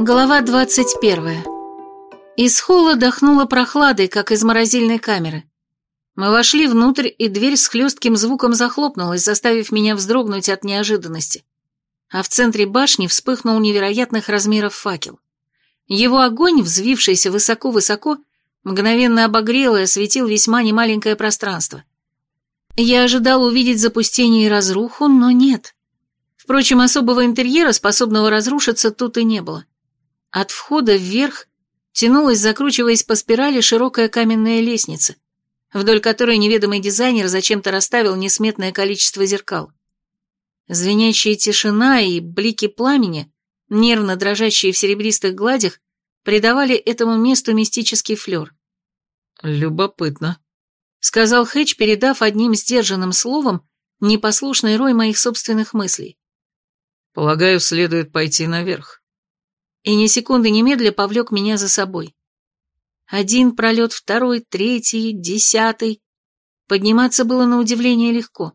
Глава 21. Из холла дохнуло прохладой, как из морозильной камеры. Мы вошли внутрь, и дверь с хлестким звуком захлопнулась, заставив меня вздрогнуть от неожиданности. А в центре башни вспыхнул невероятных размеров факел. Его огонь, взвившийся высоко-высоко, мгновенно обогрел и осветил весьма немаленькое пространство. Я ожидал увидеть запустение и разруху, но нет. Впрочем, особого интерьера, способного разрушиться, тут и не было. От входа вверх тянулась, закручиваясь по спирали, широкая каменная лестница, вдоль которой неведомый дизайнер зачем-то расставил несметное количество зеркал. Звенящая тишина и блики пламени, нервно дрожащие в серебристых гладях, придавали этому месту мистический флер. «Любопытно», — сказал Хэтч, передав одним сдержанным словом непослушный рой моих собственных мыслей. «Полагаю, следует пойти наверх» и ни секунды немедля повлек меня за собой. Один пролет, второй, третий, десятый. Подниматься было на удивление легко.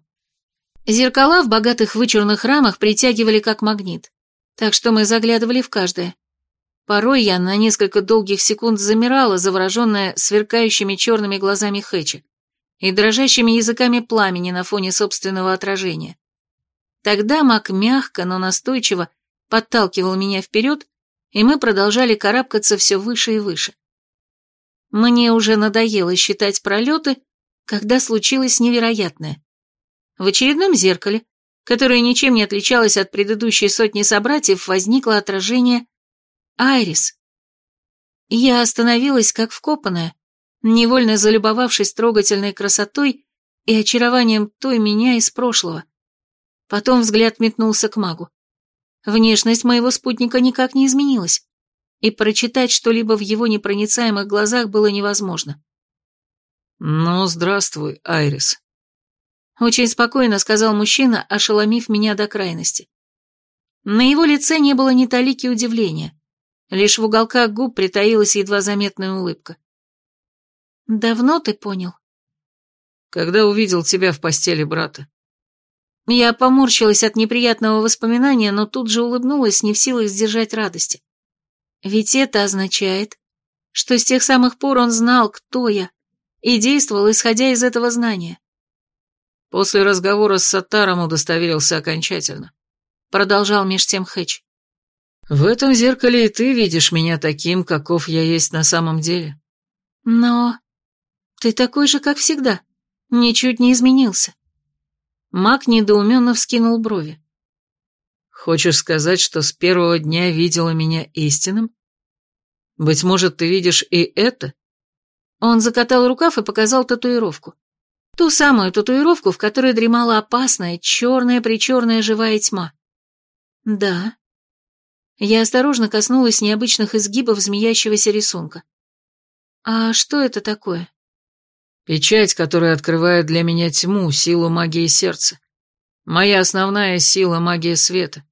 Зеркала в богатых вычурных рамах притягивали как магнит, так что мы заглядывали в каждое. Порой я на несколько долгих секунд замирала, завороженная сверкающими черными глазами Хэча и дрожащими языками пламени на фоне собственного отражения. Тогда маг мягко, но настойчиво подталкивал меня вперед, и мы продолжали карабкаться все выше и выше. Мне уже надоело считать пролеты, когда случилось невероятное. В очередном зеркале, которое ничем не отличалось от предыдущей сотни собратьев, возникло отражение Айрис. Я остановилась как вкопанная, невольно залюбовавшись трогательной красотой и очарованием той меня из прошлого. Потом взгляд метнулся к магу. Внешность моего спутника никак не изменилась, и прочитать что-либо в его непроницаемых глазах было невозможно. «Ну, здравствуй, Айрис», — очень спокойно сказал мужчина, ошеломив меня до крайности. На его лице не было ни талики удивления, лишь в уголках губ притаилась едва заметная улыбка. «Давно ты понял?» «Когда увидел тебя в постели брата». Я поморщилась от неприятного воспоминания, но тут же улыбнулась, не в силах сдержать радости. Ведь это означает, что с тех самых пор он знал, кто я, и действовал, исходя из этого знания. После разговора с Сатаром удостоверился окончательно. Продолжал меж тем Хэч. В этом зеркале и ты видишь меня таким, каков я есть на самом деле. Но ты такой же, как всегда, ничуть не изменился. Маг недоуменно вскинул брови. Хочешь сказать, что с первого дня видела меня истинным? Быть может, ты видишь и это? Он закатал рукав и показал татуировку. Ту самую татуировку, в которой дремала опасная, черная-причерная живая тьма. Да. Я осторожно коснулась необычных изгибов змеящегося рисунка. А что это такое? Печать, которая открывает для меня тьму, силу магии сердца. Моя основная сила — магия света.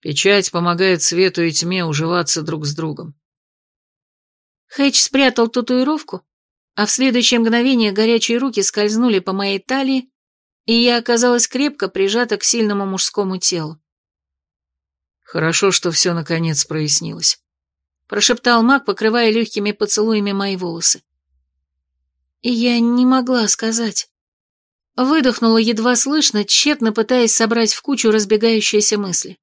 Печать помогает свету и тьме уживаться друг с другом. Хэтч спрятал татуировку, а в следующее мгновение горячие руки скользнули по моей талии, и я оказалась крепко прижата к сильному мужскому телу. «Хорошо, что все наконец прояснилось», — прошептал маг, покрывая легкими поцелуями мои волосы. Я не могла сказать. Выдохнула едва слышно, тщетно пытаясь собрать в кучу разбегающиеся мысли.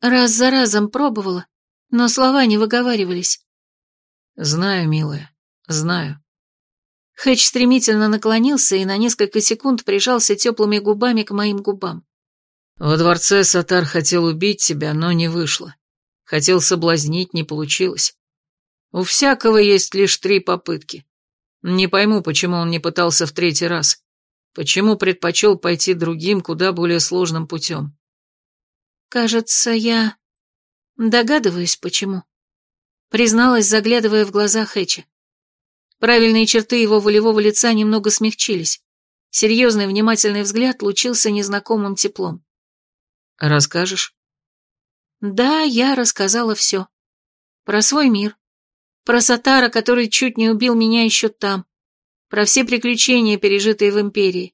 Раз за разом пробовала, но слова не выговаривались. «Знаю, милая, знаю». Хэч стремительно наклонился и на несколько секунд прижался теплыми губами к моим губам. «Во дворце Сатар хотел убить тебя, но не вышло. Хотел соблазнить, не получилось. У всякого есть лишь три попытки. Не пойму, почему он не пытался в третий раз. Почему предпочел пойти другим, куда более сложным путем? Кажется, я догадываюсь, почему. Призналась, заглядывая в глаза Хэча. Правильные черты его волевого лица немного смягчились. Серьезный внимательный взгляд лучился незнакомым теплом. «Расскажешь?» Да, я рассказала все. Про свой мир, про Сатара, который чуть не убил меня еще там. Про все приключения, пережитые в Империи.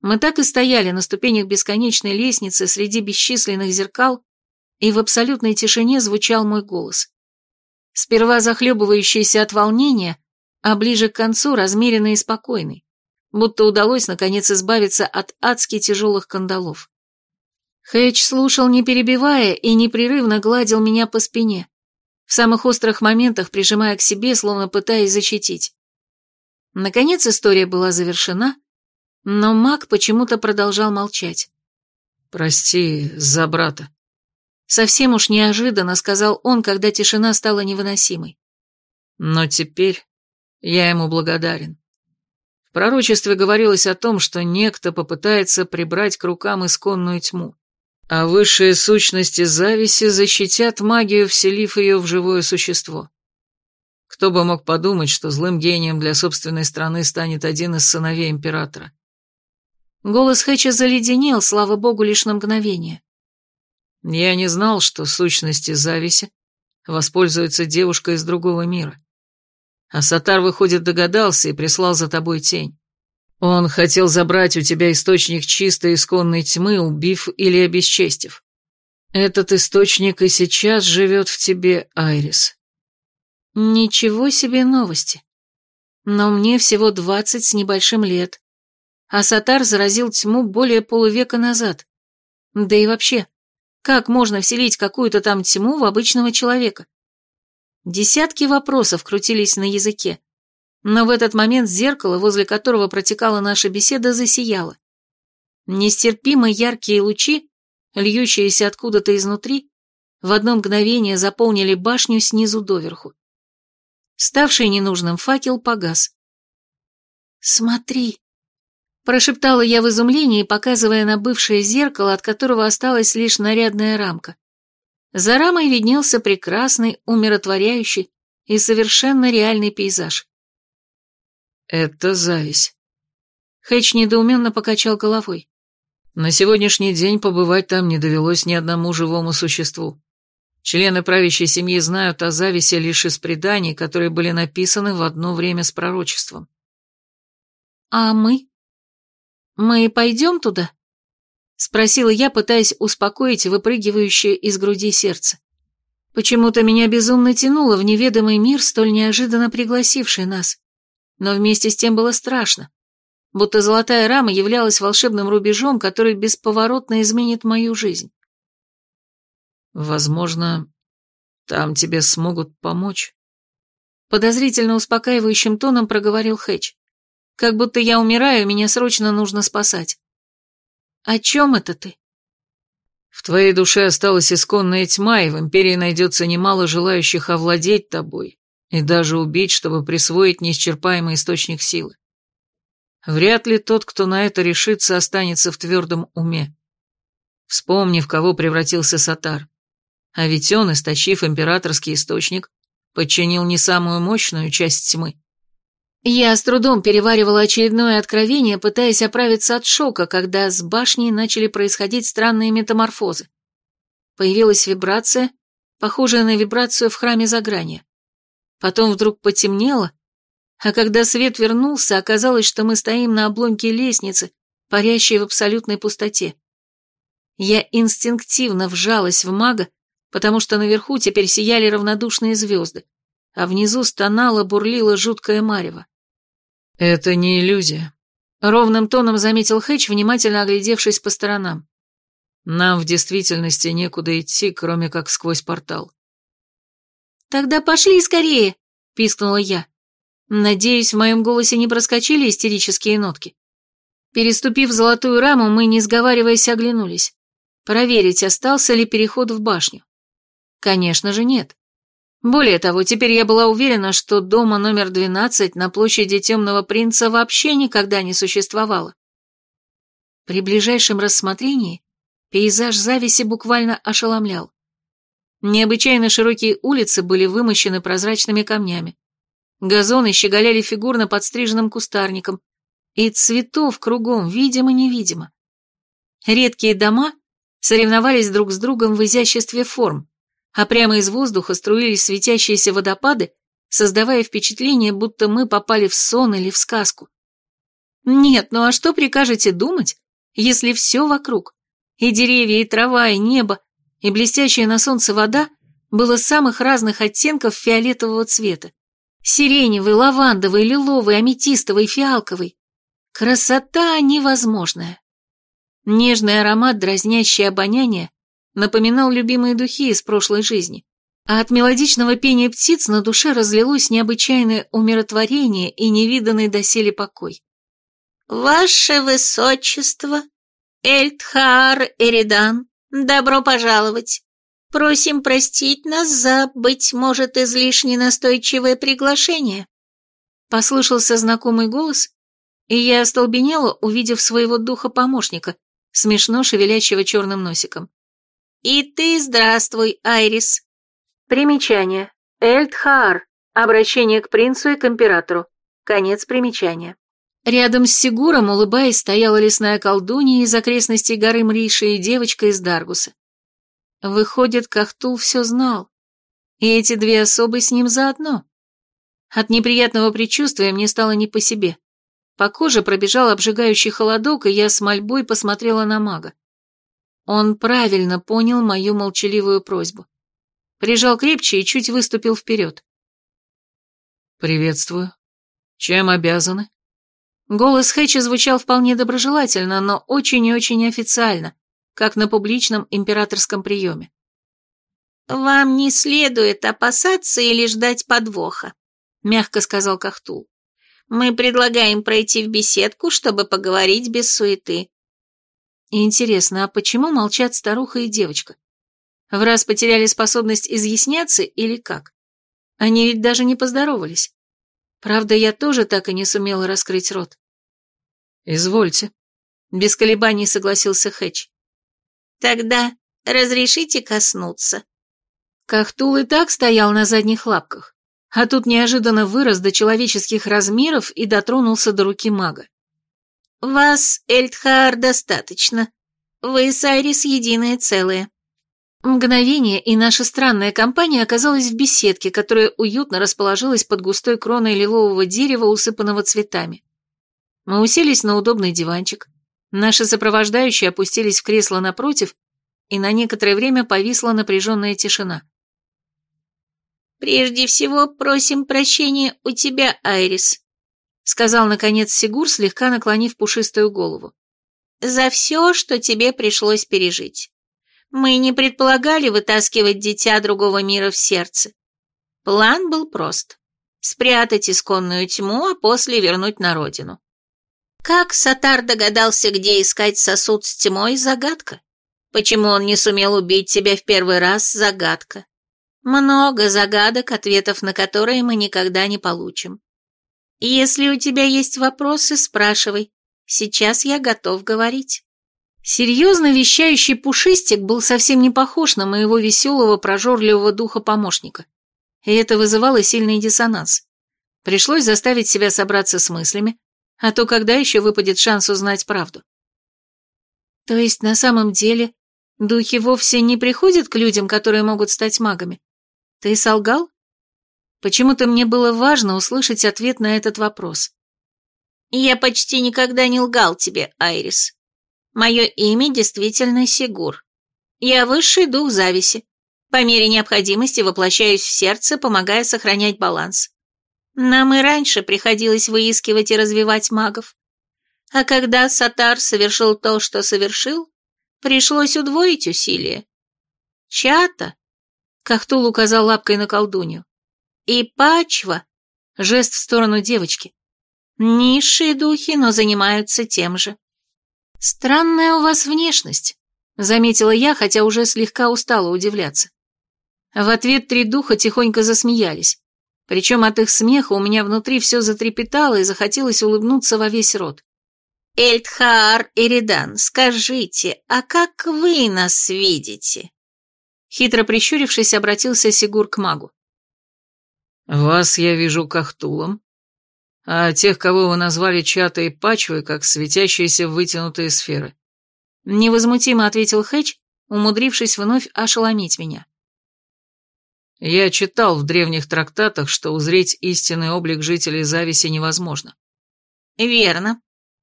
Мы так и стояли на ступенях бесконечной лестницы среди бесчисленных зеркал и в абсолютной тишине звучал мой голос. Сперва захлебывающийся от волнения, а ближе к концу размеренный и спокойный, будто удалось наконец избавиться от адски тяжелых кандалов. Хэтч слушал, не перебивая, и непрерывно гладил меня по спине, в самых острых моментах прижимая к себе, словно пытаясь защитить. Наконец история была завершена, но маг почему-то продолжал молчать. «Прости за брата», Совсем уж неожиданно сказал он, когда тишина стала невыносимой. Но теперь я ему благодарен. В пророчестве говорилось о том, что некто попытается прибрать к рукам исконную тьму, а высшие сущности зависи защитят магию, вселив ее в живое существо. Кто бы мог подумать, что злым гением для собственной страны станет один из сыновей императора. Голос Хэтча заледенел, слава богу, лишь на мгновение. Я не знал, что сущности зависи воспользуется девушка из другого мира. А Сатар, выходит, догадался и прислал за тобой тень. Он хотел забрать у тебя источник чистой исконной тьмы, убив или обесчестив. Этот источник и сейчас живет в тебе, Айрис. Ничего себе новости. Но мне всего двадцать с небольшим лет. А Сатар заразил тьму более полувека назад. Да и вообще, как можно вселить какую-то там тьму в обычного человека? Десятки вопросов крутились на языке. Но в этот момент зеркало, возле которого протекала наша беседа, засияло. Нестерпимо яркие лучи, льющиеся откуда-то изнутри, в одно мгновение заполнили башню снизу доверху. Ставший ненужным факел погас. «Смотри!» Прошептала я в изумлении, показывая на бывшее зеркало, от которого осталась лишь нарядная рамка. За рамой виднелся прекрасный, умиротворяющий и совершенно реальный пейзаж. «Это зависть». Хэтч недоуменно покачал головой. «На сегодняшний день побывать там не довелось ни одному живому существу. Члены правящей семьи знают о зависе лишь из преданий, которые были написаны в одно время с пророчеством». «А мы?» «Мы пойдем туда?» — спросила я, пытаясь успокоить выпрыгивающее из груди сердце. Почему-то меня безумно тянуло в неведомый мир, столь неожиданно пригласивший нас. Но вместе с тем было страшно. Будто золотая рама являлась волшебным рубежом, который бесповоротно изменит мою жизнь. «Возможно, там тебе смогут помочь?» Подозрительно успокаивающим тоном проговорил Хэтч. Как будто я умираю, меня срочно нужно спасать. О чем это ты? В твоей душе осталась исконная тьма, и в Империи найдется немало желающих овладеть тобой и даже убить, чтобы присвоить неисчерпаемый источник силы. Вряд ли тот, кто на это решится, останется в твердом уме. Вспомни, в кого превратился Сатар. А ведь он, истощив императорский источник, подчинил не самую мощную часть тьмы. Я с трудом переваривала очередное откровение, пытаясь оправиться от шока, когда с башней начали происходить странные метаморфозы. Появилась вибрация, похожая на вибрацию в храме заграния. Потом вдруг потемнело, а когда свет вернулся, оказалось, что мы стоим на обломке лестницы, парящей в абсолютной пустоте. Я инстинктивно вжалась в мага, потому что наверху теперь сияли равнодушные звезды, а внизу стонало, бурлило жуткое марево. «Это не иллюзия», — ровным тоном заметил Хэтч, внимательно оглядевшись по сторонам. «Нам в действительности некуда идти, кроме как сквозь портал». «Тогда пошли скорее!» — пискнула я. Надеюсь, в моем голосе не проскочили истерические нотки. Переступив золотую раму, мы, не сговариваясь, оглянулись. Проверить, остался ли переход в башню. Конечно же, нет. Более того, теперь я была уверена, что дома номер 12 на площади Темного Принца вообще никогда не существовало. При ближайшем рассмотрении пейзаж зависи буквально ошеломлял. Необычайно широкие улицы были вымощены прозрачными камнями. Газоны щеголяли фигурно подстриженным кустарником, и цветов кругом, видимо-невидимо. Редкие дома соревновались друг с другом в изяществе форм, а прямо из воздуха струились светящиеся водопады, создавая впечатление, будто мы попали в сон или в сказку. Нет, ну а что прикажете думать, если все вокруг, и деревья, и трава, и небо, и блестящая на солнце вода было самых разных оттенков фиолетового цвета. Сиреневый, лавандовый, лиловый, аметистовый, фиалковый. Красота невозможная. Нежный аромат, дразнящий обоняние, напоминал любимые духи из прошлой жизни. А от мелодичного пения птиц на душе разлилось необычайное умиротворение и невиданный доселе покой. «Ваше Высочество, Эльтхаар Эридан, добро пожаловать. Просим простить нас за, быть может, излишне настойчивое приглашение». Послышался знакомый голос, и я остолбенела, увидев своего духа-помощника, смешно шевелящего черным носиком. «И ты здравствуй, Айрис». Примечание. Эльтхаар. Обращение к принцу и к императору. Конец примечания. Рядом с Сигуром, улыбаясь, стояла лесная колдунья из окрестностей горы Мриши и девочка из Даргуса. Выходит, Кахтул все знал. И эти две особы с ним заодно. От неприятного предчувствия мне стало не по себе. По коже пробежал обжигающий холодок, и я с мольбой посмотрела на мага. Он правильно понял мою молчаливую просьбу. Прижал крепче и чуть выступил вперед. «Приветствую. Чем обязаны?» Голос Хэтча звучал вполне доброжелательно, но очень и очень официально, как на публичном императорском приеме. «Вам не следует опасаться или ждать подвоха», — мягко сказал Кахтул. «Мы предлагаем пройти в беседку, чтобы поговорить без суеты». Интересно, а почему молчат старуха и девочка? В раз потеряли способность изъясняться или как? Они ведь даже не поздоровались. Правда, я тоже так и не сумела раскрыть рот. «Извольте», — без колебаний согласился Хэтч. «Тогда разрешите коснуться». Кахтул и так стоял на задних лапках, а тут неожиданно вырос до человеческих размеров и дотронулся до руки мага. «Вас, Эльтхаар, достаточно. Вы с Айрис единое целое». Мгновение, и наша странная компания оказалась в беседке, которая уютно расположилась под густой кроной лилового дерева, усыпанного цветами. Мы уселись на удобный диванчик. Наши сопровождающие опустились в кресло напротив, и на некоторое время повисла напряженная тишина. «Прежде всего просим прощения у тебя, Айрис», — сказал, наконец, Сигур, слегка наклонив пушистую голову. «За все, что тебе пришлось пережить. Мы не предполагали вытаскивать дитя другого мира в сердце. План был прост — спрятать исконную тьму, а после вернуть на родину. Как Сатар догадался, где искать сосуд с тьмой, загадка. Почему он не сумел убить тебя в первый раз, загадка. Много загадок, ответов на которые мы никогда не получим. Если у тебя есть вопросы, спрашивай. Сейчас я готов говорить. Серьезно вещающий пушистик был совсем не похож на моего веселого, прожорливого духа-помощника. И это вызывало сильный диссонанс. Пришлось заставить себя собраться с мыслями, а то когда еще выпадет шанс узнать правду? То есть на самом деле духи вовсе не приходят к людям, которые могут стать магами? Ты солгал? Почему-то мне было важно услышать ответ на этот вопрос. Я почти никогда не лгал тебе, Айрис. Мое имя действительно Сигур. Я высший дух зависи. По мере необходимости воплощаюсь в сердце, помогая сохранять баланс. Нам и раньше приходилось выискивать и развивать магов. А когда Сатар совершил то, что совершил, пришлось удвоить усилия. Чата, Кахтул указал лапкой на колдунью, и Пачва, жест в сторону девочки. Низшие духи, но занимаются тем же. Странная у вас внешность, заметила я, хотя уже слегка устала удивляться. В ответ три духа тихонько засмеялись. Причем от их смеха у меня внутри все затрепетало и захотелось улыбнуться во весь рот. «Эльтхаар Эридан, скажите, а как вы нас видите?» Хитро прищурившись, обратился Сигур к магу. «Вас я вижу кахтулом, а тех, кого вы назвали чатой и пачвой, как светящиеся вытянутые сферы». Невозмутимо ответил Хэч, умудрившись вновь ошеломить меня. Я читал в древних трактатах, что узреть истинный облик жителей Зависи невозможно. Верно,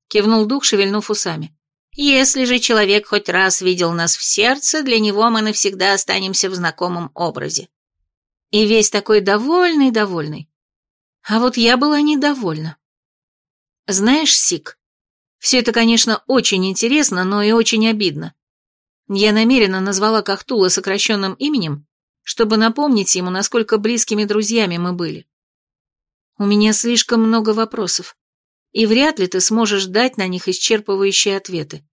кивнул дух, шевельнув усами. Если же человек хоть раз видел нас в сердце, для него мы навсегда останемся в знакомом образе. И весь такой довольный-довольный. А вот я была недовольна. Знаешь, Сик, все это, конечно, очень интересно, но и очень обидно. Я намеренно назвала Кахтула сокращенным именем, чтобы напомнить ему, насколько близкими друзьями мы были. У меня слишком много вопросов, и вряд ли ты сможешь дать на них исчерпывающие ответы.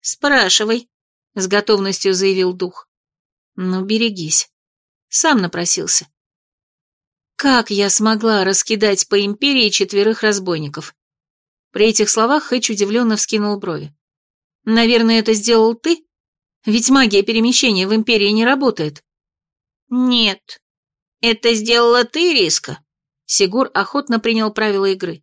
«Спрашивай», — с готовностью заявил дух. «Ну, берегись. Сам напросился. Как я смогла раскидать по империи четверых разбойников?» При этих словах Хэч удивленно вскинул брови. «Наверное, это сделал ты? Ведь магия перемещения в империи не работает». «Нет, это сделала ты, Риска», Сигур охотно принял правила игры.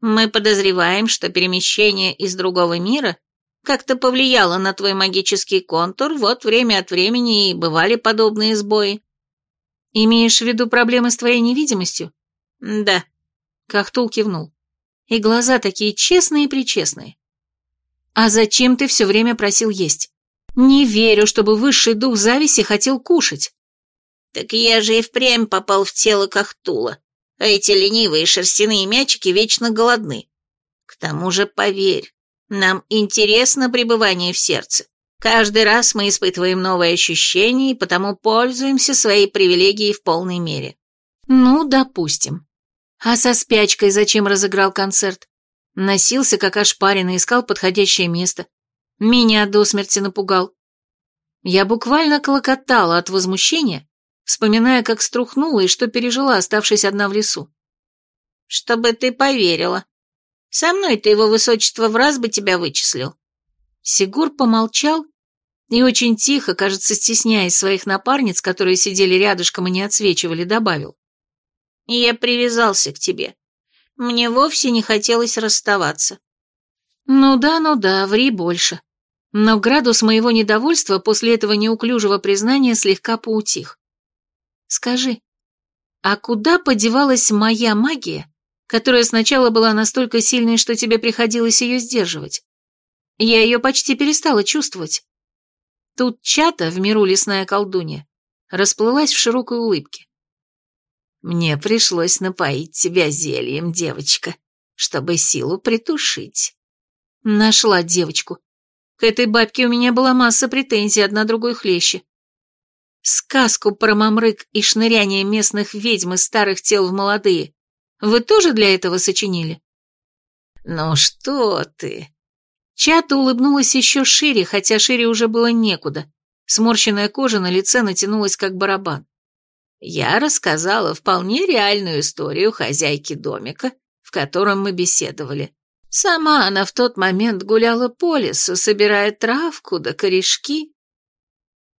«Мы подозреваем, что перемещение из другого мира как-то повлияло на твой магический контур, вот время от времени и бывали подобные сбои». «Имеешь в виду проблемы с твоей невидимостью?» «Да». Кахтул кивнул. «И глаза такие честные-причестные. А зачем ты все время просил есть? Не верю, чтобы высший дух зависи хотел кушать». «Так я же и впрямь попал в тело Кахтула а эти ленивые шерстяные мячики вечно голодны. К тому же, поверь, нам интересно пребывание в сердце. Каждый раз мы испытываем новые ощущения и потому пользуемся своей привилегией в полной мере. Ну, допустим. А со спячкой зачем разыграл концерт? Носился, как ошпаренный, искал подходящее место. Меня до смерти напугал. Я буквально клокотала от возмущения, вспоминая, как струхнула и что пережила, оставшись одна в лесу. «Чтобы ты поверила. Со мной-то его высочество в раз бы тебя вычислил». Сигур помолчал и очень тихо, кажется, стесняясь своих напарниц, которые сидели рядышком и не отсвечивали, добавил. «Я привязался к тебе. Мне вовсе не хотелось расставаться». «Ну да, ну да, ври больше». Но градус моего недовольства после этого неуклюжего признания слегка поутих. Скажи, а куда подевалась моя магия, которая сначала была настолько сильной, что тебе приходилось ее сдерживать? Я ее почти перестала чувствовать. Тут чата, в миру лесная колдунья, расплылась в широкой улыбке. Мне пришлось напоить тебя зельем, девочка, чтобы силу притушить. Нашла девочку. К этой бабке у меня была масса претензий, одна другой хлеще. Сказку про мамрык и шныряние местных ведьм из старых тел в молодые. Вы тоже для этого сочинили? Ну что ты? Чата улыбнулась еще шире, хотя шире уже было некуда. Сморщенная кожа на лице натянулась как барабан. Я рассказала вполне реальную историю хозяйки домика, в котором мы беседовали. Сама она в тот момент гуляла по лесу, собирая травку да корешки,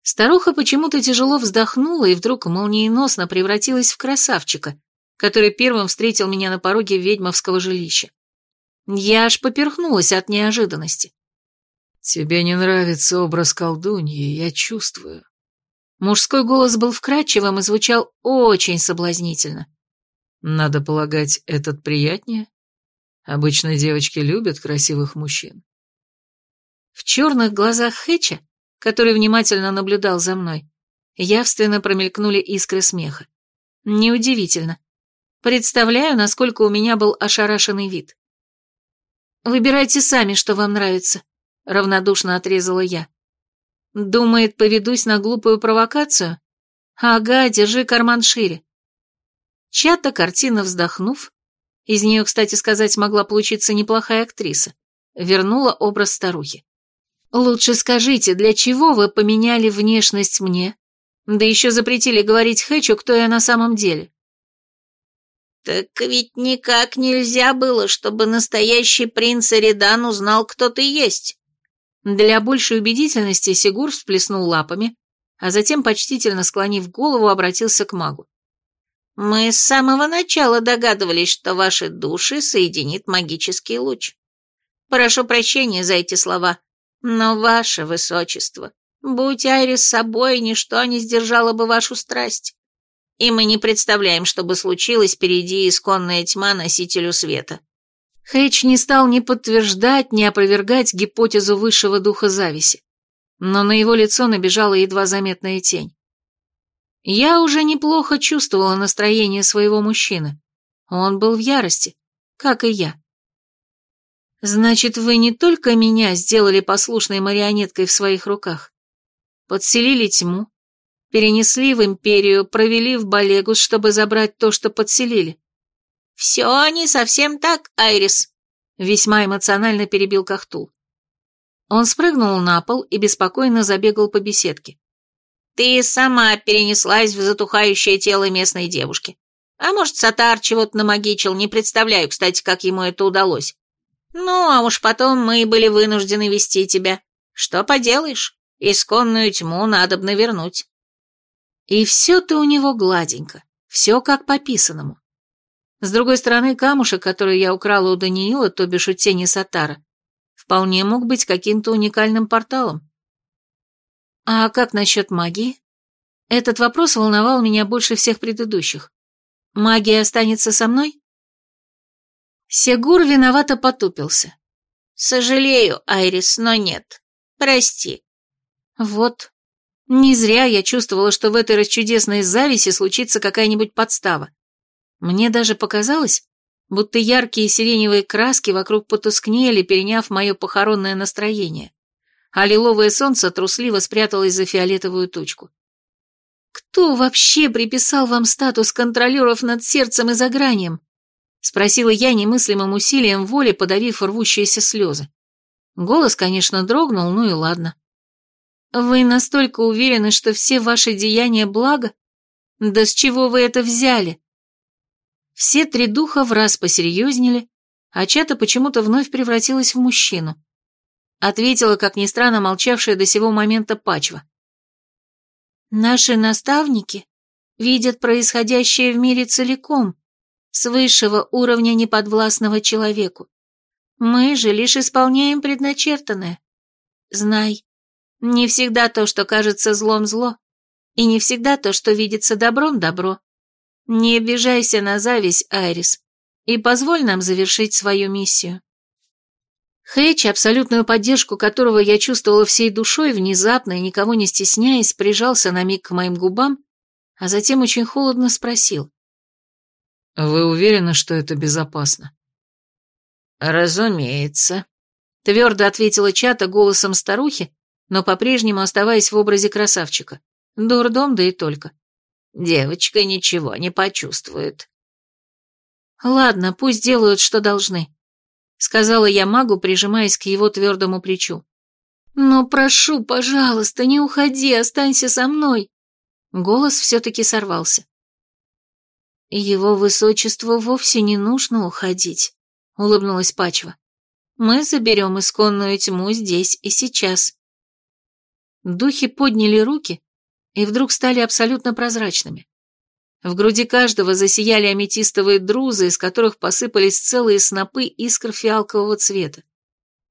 Старуха почему-то тяжело вздохнула и вдруг молниеносно превратилась в красавчика, который первым встретил меня на пороге ведьмовского жилища. Я аж поперхнулась от неожиданности. «Тебе не нравится образ колдуньи, я чувствую». Мужской голос был вкрадчивым и звучал очень соблазнительно. «Надо полагать, этот приятнее? Обычно девочки любят красивых мужчин». В черных глазах Хэтча который внимательно наблюдал за мной, явственно промелькнули искры смеха. Неудивительно. Представляю, насколько у меня был ошарашенный вид. «Выбирайте сами, что вам нравится», — равнодушно отрезала я. «Думает, поведусь на глупую провокацию? Ага, держи карман шире». Чата, картина вздохнув, из нее, кстати сказать, могла получиться неплохая актриса, вернула образ старухи. «Лучше скажите, для чего вы поменяли внешность мне? Да еще запретили говорить Хэтчу, кто я на самом деле». «Так ведь никак нельзя было, чтобы настоящий принц Эридан узнал, кто ты есть». Для большей убедительности Сигур всплеснул лапами, а затем, почтительно склонив голову, обратился к магу. «Мы с самого начала догадывались, что ваши души соединит магический луч. Прошу прощения за эти слова, но, ваше высочество, будь Айрис собой, ничто не сдержало бы вашу страсть. И мы не представляем, что бы случилось, впереди исконная тьма носителю света. Хейч не стал ни подтверждать, ни опровергать гипотезу высшего духа зависи, но на его лицо набежала едва заметная тень. Я уже неплохо чувствовала настроение своего мужчины. Он был в ярости, как и я. Значит, вы не только меня сделали послушной марионеткой в своих руках. Подселили тьму, перенесли в империю, провели в Балегус, чтобы забрать то, что подселили. «Все не совсем так, Айрис», — весьма эмоционально перебил Кахтул. Он спрыгнул на пол и беспокойно забегал по беседке. «Ты сама перенеслась в затухающее тело местной девушки. А может, Сатар чего-то намагичил, не представляю, кстати, как ему это удалось. Ну, а уж потом мы были вынуждены вести тебя. Что поделаешь, исконную тьму надобно вернуть». И все-то у него гладенько, все как по писанному. С другой стороны, камушек, который я украла у Даниила, то бишь у тени Сатара, вполне мог быть каким-то уникальным порталом. А как насчет магии? Этот вопрос волновал меня больше всех предыдущих. Магия останется со мной? Сегур виновато потупился. Сожалею, Айрис, но нет. Прости. Вот. Не зря я чувствовала, что в этой расчудесной зависи случится какая-нибудь подстава. Мне даже показалось, будто яркие сиреневые краски вокруг потускнели, переняв мое похоронное настроение, а лиловое солнце трусливо спряталось за фиолетовую тучку. «Кто вообще приписал вам статус контролеров над сердцем и загранием?» — спросила я немыслимым усилием воли, подавив рвущиеся слезы. Голос, конечно, дрогнул, ну и ладно. «Вы настолько уверены, что все ваши деяния благо? Да с чего вы это взяли?» Все три духа в раз посерьезнели, а Чата почему-то вновь превратилась в мужчину. Ответила, как ни странно, молчавшая до сего момента Пачва. «Наши наставники видят происходящее в мире целиком, с высшего уровня неподвластного человеку. Мы же лишь исполняем предначертанное. Знай, не всегда то, что кажется злом, зло, и не всегда то, что видится добром, добро. Не обижайся на зависть, Айрис, и позволь нам завершить свою миссию. Хейч, абсолютную поддержку которого я чувствовала всей душой, внезапно и никого не стесняясь, прижался на миг к моим губам, а затем очень холодно спросил. «Вы уверены, что это безопасно?» «Разумеется», — твердо ответила Чата голосом старухи, но по-прежнему оставаясь в образе красавчика. Дурдом, да и только. Девочка ничего не почувствует. Ладно, пусть делают, что должны, сказала я магу, прижимаясь к его твердому плечу. Но прошу, пожалуйста, не уходи, останься со мной. Голос все-таки сорвался. Его высочеству вовсе не нужно уходить, улыбнулась Пачва. Мы заберем исконную тьму здесь и сейчас. Духи подняли руки, и вдруг стали абсолютно прозрачными. В груди каждого засияли аметистовые друзы, из которых посыпались целые снопы искр фиалкового цвета.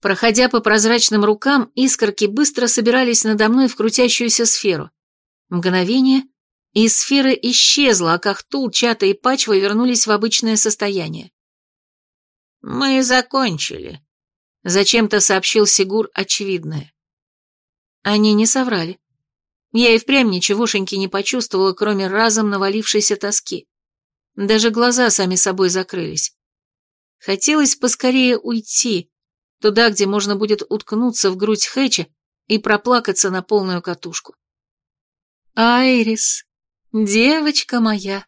Проходя по прозрачным рукам, искорки быстро собирались надо мной в крутящуюся сферу. Мгновение, и сфера исчезла, а Кахтул, Чата и Пачва вернулись в обычное состояние. «Мы закончили», — зачем-то сообщил Сигур очевидное. Они не соврали. Я и впрямь ничегошеньки не почувствовала, кроме разом навалившейся тоски. Даже глаза сами собой закрылись. Хотелось поскорее уйти, туда, где можно будет уткнуться в грудь Хэча и проплакаться на полную катушку. «Айрис, девочка моя!»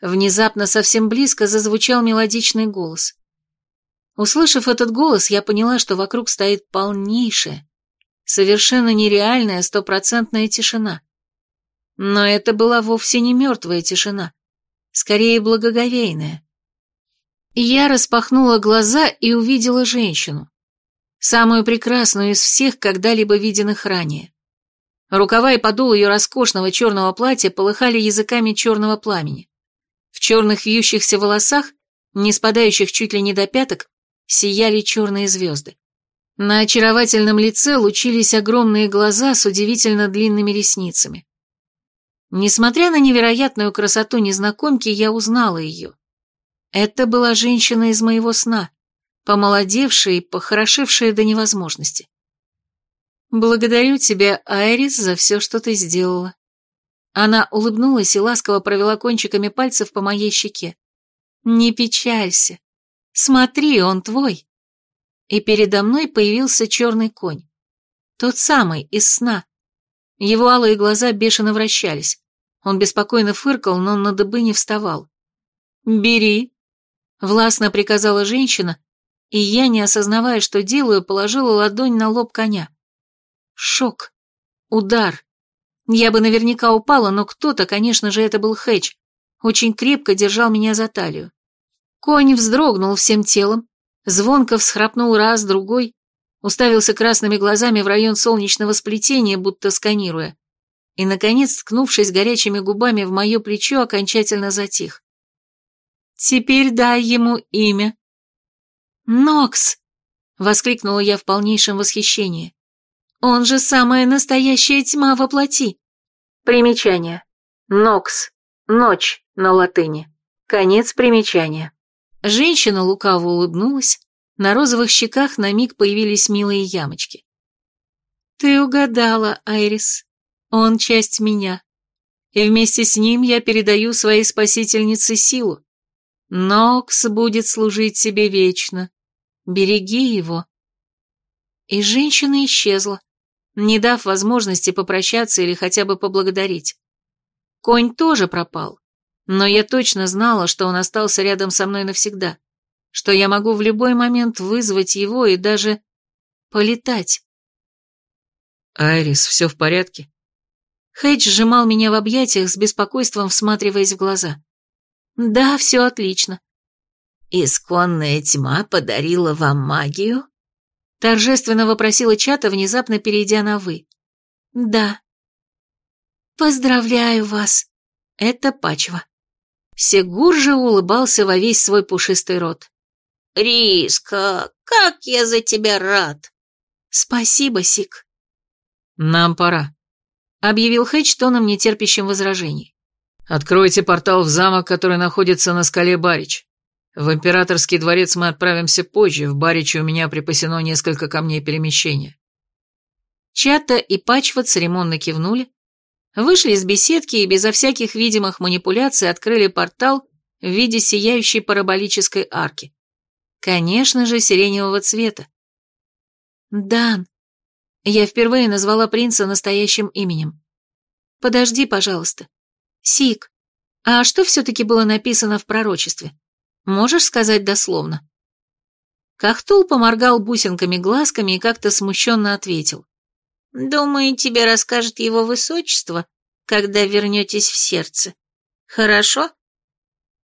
Внезапно совсем близко зазвучал мелодичный голос. Услышав этот голос, я поняла, что вокруг стоит полнейшая, совершенно нереальная стопроцентная тишина. Но это была вовсе не мертвая тишина, скорее благоговейная. Я распахнула глаза и увидела женщину, самую прекрасную из всех, когда-либо виденных ранее. Рукава и подол ее роскошного черного платья полыхали языками черного пламени. В черных вьющихся волосах, не спадающих чуть ли не до пяток, сияли черные звезды. На очаровательном лице лучились огромные глаза с удивительно длинными ресницами. Несмотря на невероятную красоту незнакомки, я узнала ее. Это была женщина из моего сна, помолодевшая и похорошевшая до невозможности. «Благодарю тебя, Айрис, за все, что ты сделала». Она улыбнулась и ласково провела кончиками пальцев по моей щеке. «Не печалься. Смотри, он твой». И передо мной появился черный конь. Тот самый, из сна. Его алые глаза бешено вращались. Он беспокойно фыркал, но на дыбы не вставал. «Бери», — властно приказала женщина, и я, не осознавая, что делаю, положила ладонь на лоб коня. Шок. Удар. Я бы наверняка упала, но кто-то, конечно же, это был Хэтч, очень крепко держал меня за талию. Конь вздрогнул всем телом, звонко всхрапнул раз, другой, уставился красными глазами в район солнечного сплетения, будто сканируя, и, наконец, ткнувшись горячими губами в мое плечо, окончательно затих. «Теперь дай ему имя». «Нокс!» — воскликнула я в полнейшем восхищении. «Он же самая настоящая тьма во плоти!» Примечание. Нокс. Ночь на латыни. Конец примечания. Женщина лукаво улыбнулась, на розовых щеках на миг появились милые ямочки. «Ты угадала, Айрис. Он часть меня. И вместе с ним я передаю своей спасительнице силу. Нокс будет служить себе вечно. Береги его». И женщина исчезла, не дав возможности попрощаться или хотя бы поблагодарить. Конь тоже пропал, но я точно знала, что он остался рядом со мной навсегда что я могу в любой момент вызвать его и даже полетать. «Айрис, все в порядке?» Хейдж сжимал меня в объятиях с беспокойством, всматриваясь в глаза. «Да, все отлично». «Исконная тьма подарила вам магию?» Торжественно вопросила Чата, внезапно перейдя на «вы». «Да». «Поздравляю вас!» Это Пачва. Сегур же улыбался во весь свой пушистый рот. Риска, как я за тебя рад!» «Спасибо, Сик». «Нам пора», — объявил Хэтч тоном, нетерпящим возражений. «Откройте портал в замок, который находится на скале Барич. В императорский дворец мы отправимся позже, в Бариче у меня припасено несколько камней перемещения». Чата и Пачва церемонно кивнули, вышли из беседки и безо всяких видимых манипуляций открыли портал в виде сияющей параболической арки. Конечно же, сиреневого цвета. «Дан». Я впервые назвала принца настоящим именем. «Подожди, пожалуйста. Сик, а что все-таки было написано в пророчестве? Можешь сказать дословно?» Кахтул поморгал бусинками-глазками и как-то смущенно ответил. «Думаю, тебе расскажет его высочество, когда вернетесь в сердце. Хорошо?»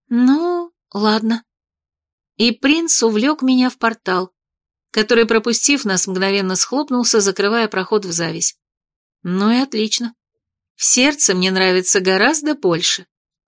«Ну, ладно» и принц увлек меня в портал, который, пропустив нас, мгновенно схлопнулся, закрывая проход в зависть. Ну и отлично. В сердце мне нравится гораздо больше.